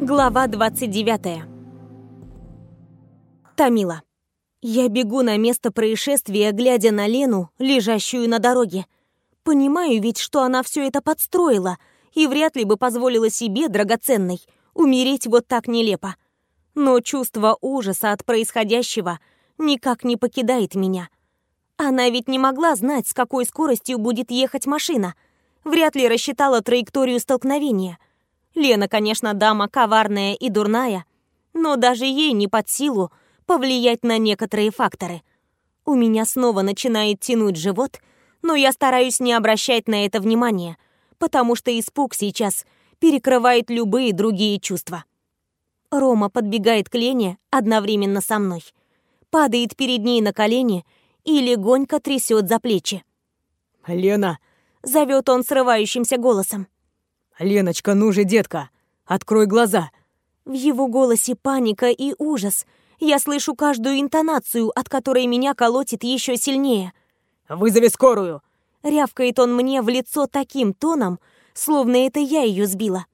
Глава 29. Тамила. Я бегу на место происшествия, глядя на Лену, лежащую на дороге. Понимаю ведь, что она все это подстроила, и вряд ли бы позволила себе, драгоценной, умереть вот так нелепо. Но чувство ужаса от происходящего никак не покидает меня. Она ведь не могла знать, с какой скоростью будет ехать машина. Вряд ли рассчитала траекторию столкновения — Лена, конечно, дама коварная и дурная, но даже ей не под силу повлиять на некоторые факторы. У меня снова начинает тянуть живот, но я стараюсь не обращать на это внимания, потому что испуг сейчас перекрывает любые другие чувства. Рома подбегает к Лене одновременно со мной, падает перед ней на колени и легонько трясет за плечи. «Лена!» — зовет он срывающимся голосом. «Леночка, ну же, детка, открой глаза!» В его голосе паника и ужас. Я слышу каждую интонацию, от которой меня колотит еще сильнее. «Вызови скорую!» Рявкает он мне в лицо таким тоном, словно это я ее сбила.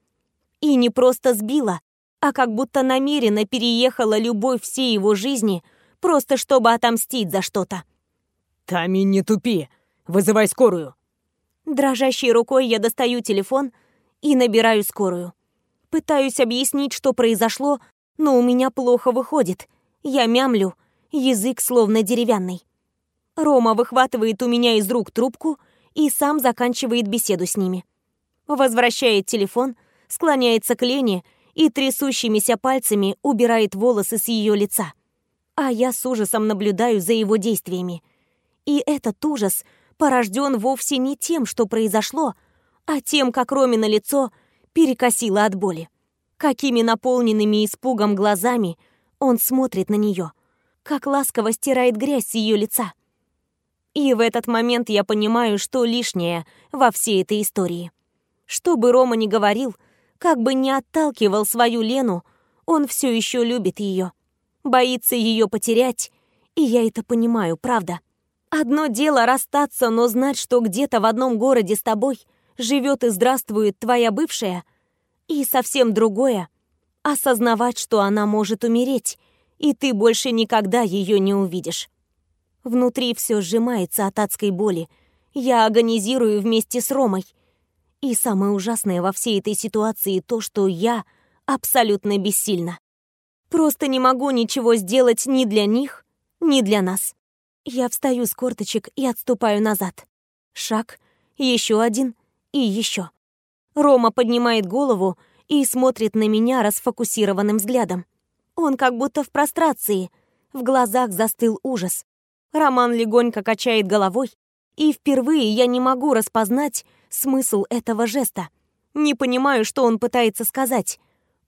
И не просто сбила, а как будто намеренно переехала любовь всей его жизни, просто чтобы отомстить за что-то. «Тами, не тупи! Вызывай скорую!» Дрожащей рукой я достаю телефон и набираю скорую. Пытаюсь объяснить, что произошло, но у меня плохо выходит. Я мямлю, язык словно деревянный. Рома выхватывает у меня из рук трубку и сам заканчивает беседу с ними. Возвращает телефон, склоняется к Лене и трясущимися пальцами убирает волосы с ее лица. А я с ужасом наблюдаю за его действиями. И этот ужас порожден вовсе не тем, что произошло, а тем, как Ромина лицо перекосило от боли. Какими наполненными испугом глазами он смотрит на нее, как ласково стирает грязь с ее лица. И в этот момент я понимаю, что лишнее во всей этой истории. Что бы Рома ни говорил, как бы не отталкивал свою Лену, он все еще любит ее. Боится ее потерять, и я это понимаю, правда. Одно дело расстаться, но знать, что где-то в одном городе с тобой — живет и здравствует твоя бывшая, и совсем другое — осознавать, что она может умереть, и ты больше никогда ее не увидишь. Внутри все сжимается от адской боли. Я агонизирую вместе с Ромой. И самое ужасное во всей этой ситуации то, что я абсолютно бессильна. Просто не могу ничего сделать ни для них, ни для нас. Я встаю с корточек и отступаю назад. Шаг, еще один, и еще. Рома поднимает голову и смотрит на меня расфокусированным взглядом. Он как будто в прострации. В глазах застыл ужас. Роман легонько качает головой, и впервые я не могу распознать смысл этого жеста. Не понимаю, что он пытается сказать,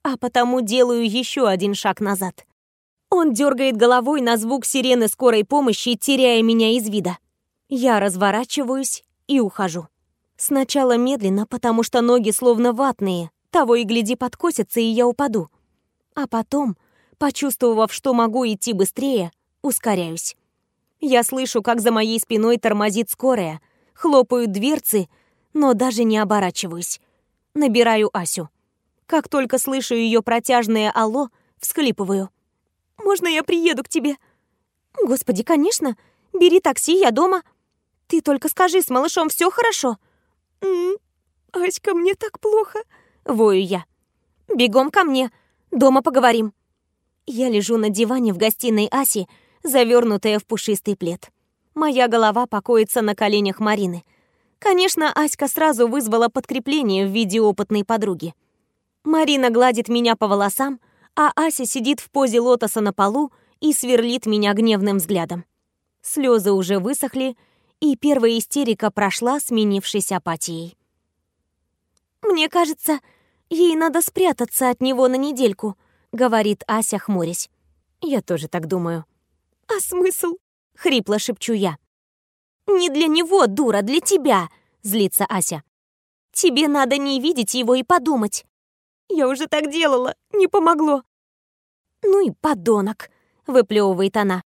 а потому делаю еще один шаг назад. Он дергает головой на звук сирены скорой помощи, теряя меня из вида. Я разворачиваюсь и ухожу. Сначала медленно, потому что ноги словно ватные, того и гляди подкосятся, и я упаду. А потом, почувствовав, что могу идти быстрее, ускоряюсь. Я слышу, как за моей спиной тормозит скорая, хлопают дверцы, но даже не оборачиваюсь. Набираю Асю. Как только слышу ее протяжное «Алло», всхлипываю. «Можно я приеду к тебе?» «Господи, конечно. Бери такси, я дома. Ты только скажи, с малышом все хорошо?» «М Аська, мне так плохо!» — вою я. «Бегом ко мне, дома поговорим». Я лежу на диване в гостиной Аси, завернутая в пушистый плед. Моя голова покоится на коленях Марины. Конечно, Аська сразу вызвала подкрепление в виде опытной подруги. Марина гладит меня по волосам, а Ася сидит в позе лотоса на полу и сверлит меня гневным взглядом. Слезы уже высохли, и первая истерика прошла, сменившись апатией. «Мне кажется, ей надо спрятаться от него на недельку», — говорит Ася, хмурясь. «Я тоже так думаю». «А смысл?» — хрипло шепчу я. «Не для него, дура, для тебя!» — злится Ася. «Тебе надо не видеть его и подумать». «Я уже так делала, не помогло». «Ну и подонок!» — выплевывает она.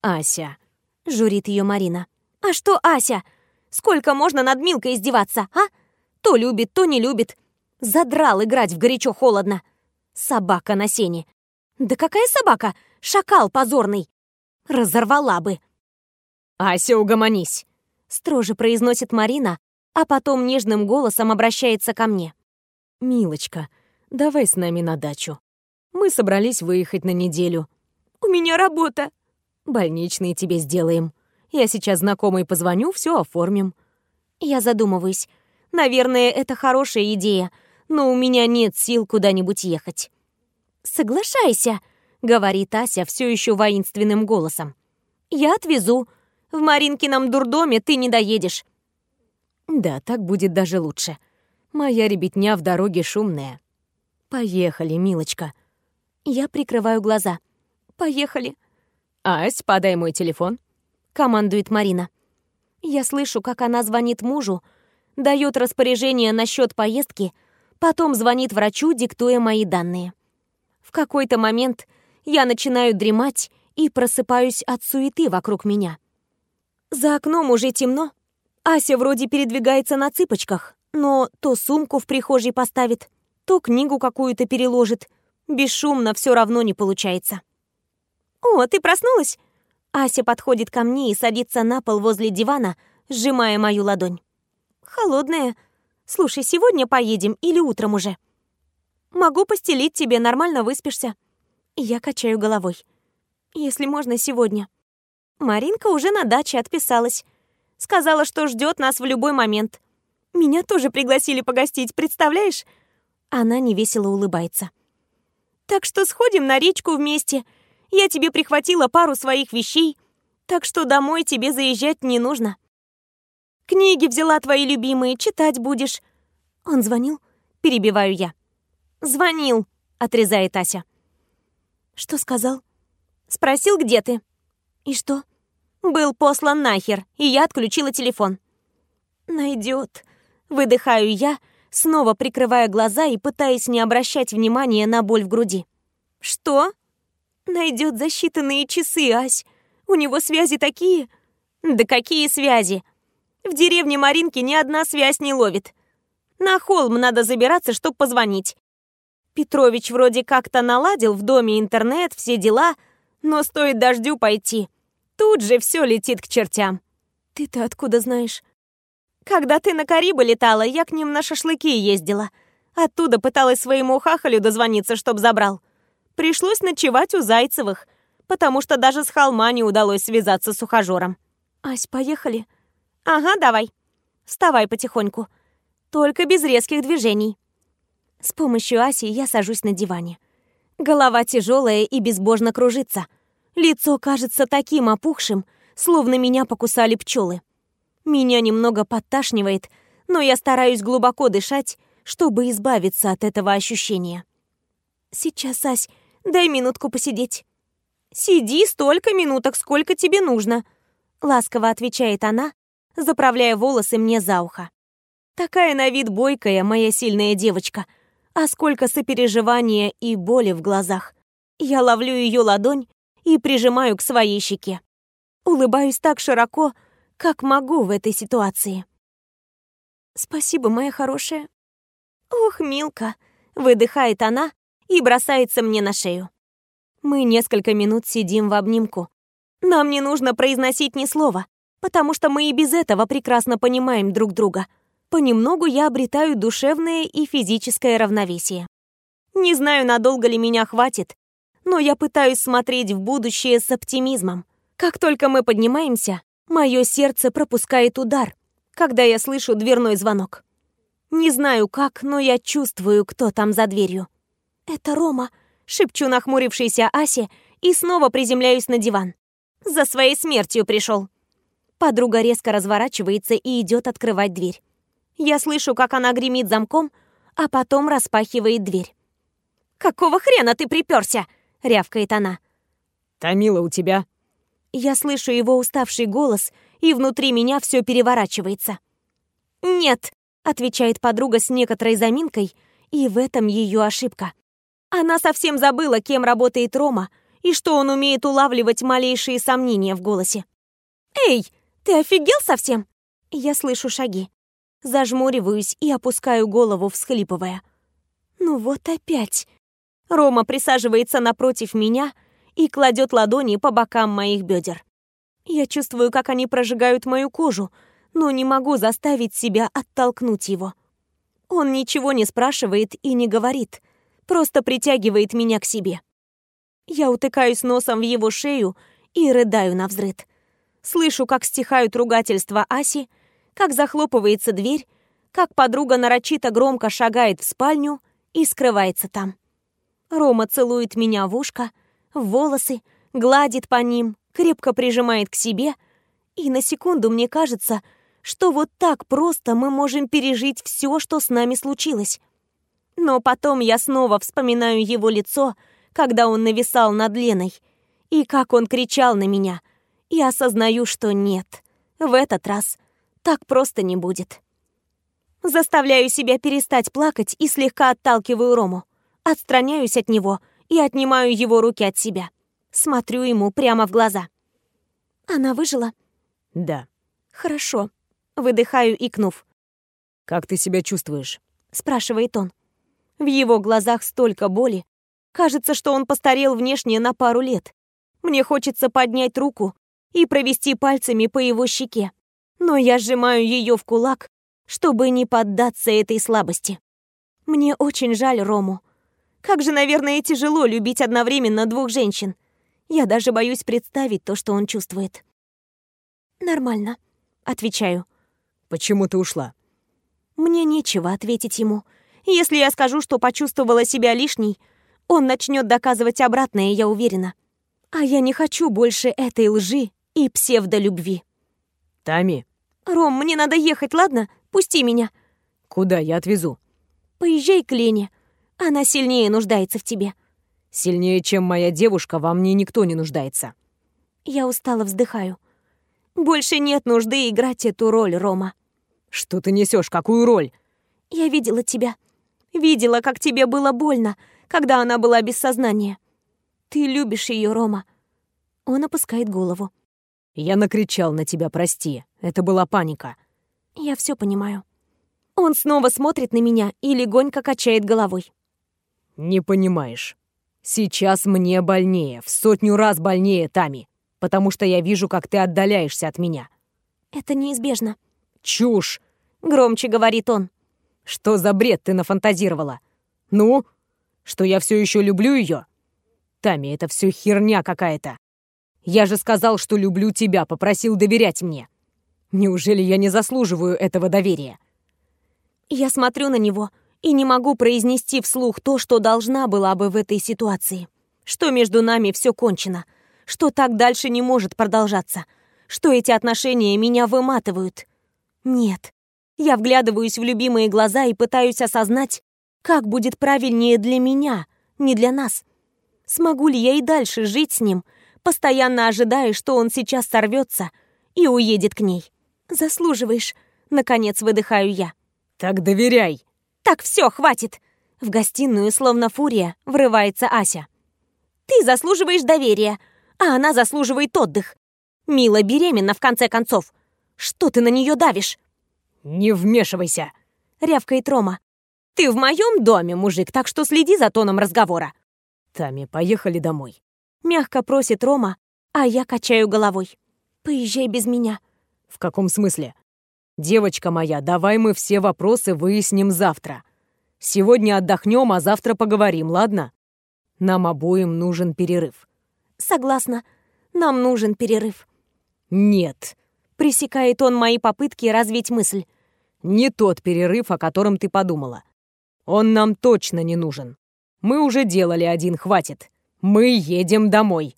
«Ася!» — журит ее Марина. «А что, Ася? Сколько можно над Милкой издеваться, а? То любит, то не любит. Задрал играть в горячо-холодно». Собака на сене. Да какая собака? Шакал позорный. Разорвала бы. «Ася, угомонись!» Строже произносит Марина, а потом нежным голосом обращается ко мне. «Милочка, давай с нами на дачу. Мы собрались выехать на неделю. У меня работа. Больничные тебе сделаем. Я сейчас знакомой позвоню, все оформим». Я задумываюсь. Наверное, это хорошая идея, но у меня нет сил куда-нибудь ехать. «Соглашайся», — говорит Ася все еще воинственным голосом. «Я отвезу. В Маринкином дурдоме ты не доедешь». «Да, так будет даже лучше. Моя ребятня в дороге шумная. Поехали, милочка». Я прикрываю глаза. «Поехали». «Ась, подай мой телефон», — командует Марина. Я слышу, как она звонит мужу, дает распоряжение насчет поездки, потом звонит врачу, диктуя мои данные. В какой-то момент я начинаю дремать и просыпаюсь от суеты вокруг меня. За окном уже темно. Ася вроде передвигается на цыпочках, но то сумку в прихожей поставит, то книгу какую-то переложит. Бесшумно все равно не получается. «О, ты проснулась?» Ася подходит ко мне и садится на пол возле дивана, сжимая мою ладонь. «Холодная. Слушай, сегодня поедем или утром уже?» «Могу постелить тебе, нормально выспишься». Я качаю головой. «Если можно, сегодня». Маринка уже на даче отписалась. Сказала, что ждет нас в любой момент. Меня тоже пригласили погостить, представляешь? Она невесело улыбается. Так что сходим на речку вместе. Я тебе прихватила пару своих вещей, так что домой тебе заезжать не нужно. Книги взяла твои любимые, читать будешь. Он звонил? Перебиваю я. Звонил, отрезает Ася. Что сказал? Спросил, где ты. И что? Был послан нахер, и я отключила телефон. Найдет. Выдыхаю я, снова прикрывая глаза и пытаясь не обращать внимания на боль в груди. Что? Найдет за считанные часы, Ась. У него связи такие. Да какие связи? В деревне Маринки ни одна связь не ловит. На холм надо забираться, чтобы позвонить. Петрович вроде как-то наладил в доме интернет, все дела, но стоит дождю пойти. Тут же все летит к чертям. Ты-то откуда знаешь? Когда ты на Карибы летала, я к ним на шашлыки ездила. Оттуда пыталась своему хахалю дозвониться, чтоб забрал. Пришлось ночевать у Зайцевых, потому что даже с холма не удалось связаться с ухажером. «Ась, поехали?» «Ага, давай. Вставай потихоньку. Только без резких движений». С помощью Аси я сажусь на диване. Голова тяжелая и безбожно кружится. Лицо кажется таким опухшим, словно меня покусали пчелы. Меня немного подташнивает, но я стараюсь глубоко дышать, чтобы избавиться от этого ощущения. «Сейчас, Ась, Дай минутку посидеть». «Сиди столько минуток, сколько тебе нужно», — ласково отвечает она, заправляя волосы мне за ухо. Такая на вид бойкая моя сильная девочка, а сколько сопереживания и боли в глазах. Я ловлю ее ладонь и прижимаю к своей щеке. Улыбаюсь так широко, как могу в этой ситуации. «Спасибо, моя хорошая». «Ох, Милка», — выдыхает она, и бросается мне на шею. Мы несколько минут сидим в обнимку. Нам не нужно произносить ни слова, потому что мы и без этого прекрасно понимаем друг друга. Понемногу я обретаю душевное и физическое равновесие. Не знаю, надолго ли меня хватит, но я пытаюсь смотреть в будущее с оптимизмом. Как только мы поднимаемся, мое сердце пропускает удар, когда я слышу дверной звонок. Не знаю как, но я чувствую, кто там за дверью. «Это Рома», — шепчу нахмурившейся Асе и снова приземляюсь на диван. «За своей смертью пришел». Подруга резко разворачивается и идет открывать дверь. Я слышу, как она гремит замком, а потом распахивает дверь. «Какого хрена ты приперся?» — рявкает она. «Тамила у тебя?» Я слышу его уставший голос, и внутри меня все переворачивается. «Нет», — отвечает подруга с некоторой заминкой, и в этом ее ошибка. Она совсем забыла, кем работает Рома и что он умеет улавливать малейшие сомнения в голосе. «Эй, ты офигел совсем?» Я слышу шаги. Зажмуриваюсь и опускаю голову, всхлипывая. «Ну вот опять!» Рома присаживается напротив меня и кладет ладони по бокам моих бедер. Я чувствую, как они прожигают мою кожу, но не могу заставить себя оттолкнуть его. Он ничего не спрашивает и не говорит, просто притягивает меня к себе. Я утыкаюсь носом в его шею и рыдаю на взрыд. Слышу, как стихают ругательства Аси, как захлопывается дверь, как подруга нарочито громко шагает в спальню и скрывается там. Рома целует меня в ушко, в волосы, гладит по ним, крепко прижимает к себе, и на секунду мне кажется, что вот так просто мы можем пережить все, что с нами случилось. Но потом я снова вспоминаю его лицо, когда он нависал над Леной, и как он кричал на меня, и осознаю, что нет, в этот раз так просто не будет. Заставляю себя перестать плакать и слегка отталкиваю Рому. Отстраняюсь от него и отнимаю его руки от себя. Смотрю ему прямо в глаза. Она выжила? Да. Хорошо. Выдыхаю, икнув. Как ты себя чувствуешь? Спрашивает он. В его глазах столько боли. Кажется, что он постарел внешне на пару лет. Мне хочется поднять руку и провести пальцами по его щеке. Но я сжимаю ее в кулак, чтобы не поддаться этой слабости. Мне очень жаль Рому. Как же, наверное, тяжело любить одновременно двух женщин. Я даже боюсь представить то, что он чувствует. «Нормально», — отвечаю. «Почему ты ушла?» Мне нечего ответить ему. Если я скажу, что почувствовала себя лишней, он начнет доказывать обратное, я уверена. А я не хочу больше этой лжи и псевдолюбви. «Тами?» «Ром, мне надо ехать, ладно? Пусти меня». «Куда я отвезу?» «Поезжай к Лене. Она сильнее нуждается в тебе. Сильнее, чем моя девушка, во мне никто не нуждается. Я устало вздыхаю. Больше нет нужды играть эту роль, Рома. Что ты несешь? Какую роль? Я видела тебя. Видела, как тебе было больно, когда она была без сознания. Ты любишь ее, Рома. Он опускает голову. Я накричал на тебя, прости. Это была паника. Я все понимаю. Он снова смотрит на меня и легонько качает головой. «Не понимаешь. Сейчас мне больнее, в сотню раз больнее, Тами, потому что я вижу, как ты отдаляешься от меня». «Это неизбежно». «Чушь!» — громче говорит он. «Что за бред ты нафантазировала? Ну? Что я все еще люблю ее? Тами, это все херня какая-то. Я же сказал, что люблю тебя, попросил доверять мне. Неужели я не заслуживаю этого доверия?» Я смотрю на него — и не могу произнести вслух то, что должна была бы в этой ситуации. Что между нами все кончено, что так дальше не может продолжаться, что эти отношения меня выматывают. Нет. Я вглядываюсь в любимые глаза и пытаюсь осознать, как будет правильнее для меня, не для нас. Смогу ли я и дальше жить с ним, постоянно ожидая, что он сейчас сорвется и уедет к ней. Заслуживаешь, наконец выдыхаю я. Так доверяй, «Так, все, хватит!» В гостиную, словно фурия, врывается Ася. «Ты заслуживаешь доверия, а она заслуживает отдых. Мила беременна, в конце концов. Что ты на нее давишь?» «Не вмешивайся!» — рявкает Рома. «Ты в моем доме, мужик, так что следи за тоном разговора». «Тами, поехали домой». Мягко просит Рома, а я качаю головой. «Поезжай без меня». «В каком смысле?» «Девочка моя, давай мы все вопросы выясним завтра. Сегодня отдохнем, а завтра поговорим, ладно? Нам обоим нужен перерыв». «Согласна. Нам нужен перерыв». «Нет», — пресекает он мои попытки развить мысль. «Не тот перерыв, о котором ты подумала. Он нам точно не нужен. Мы уже делали один, хватит. Мы едем домой».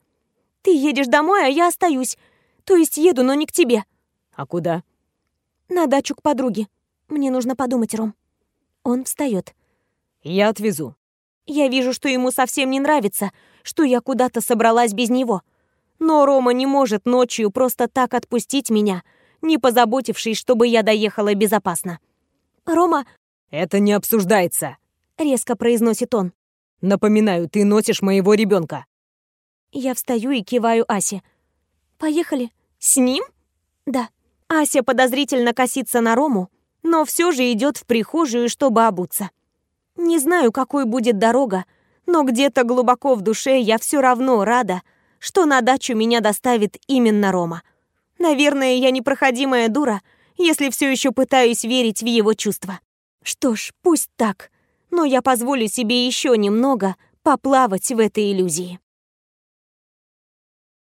«Ты едешь домой, а я остаюсь. То есть еду, но не к тебе». «А куда?» На дачу к подруге. Мне нужно подумать, Ром. Он встает. Я отвезу. Я вижу, что ему совсем не нравится, что я куда-то собралась без него. Но Рома не может ночью просто так отпустить меня, не позаботившись, чтобы я доехала безопасно. «Рома...» «Это не обсуждается», — резко произносит он. «Напоминаю, ты носишь моего ребенка. Я встаю и киваю Асе. «Поехали. С ним?» «Да». Ася подозрительно косится на Рому, но все же идет в прихожую, чтобы обуться. Не знаю, какой будет дорога, Но где-то глубоко в душе я все равно рада, что на дачу меня доставит именно Рома. Наверное, я непроходимая дура, если все еще пытаюсь верить в его чувства. Что ж, пусть так, но я позволю себе еще немного поплавать в этой иллюзии.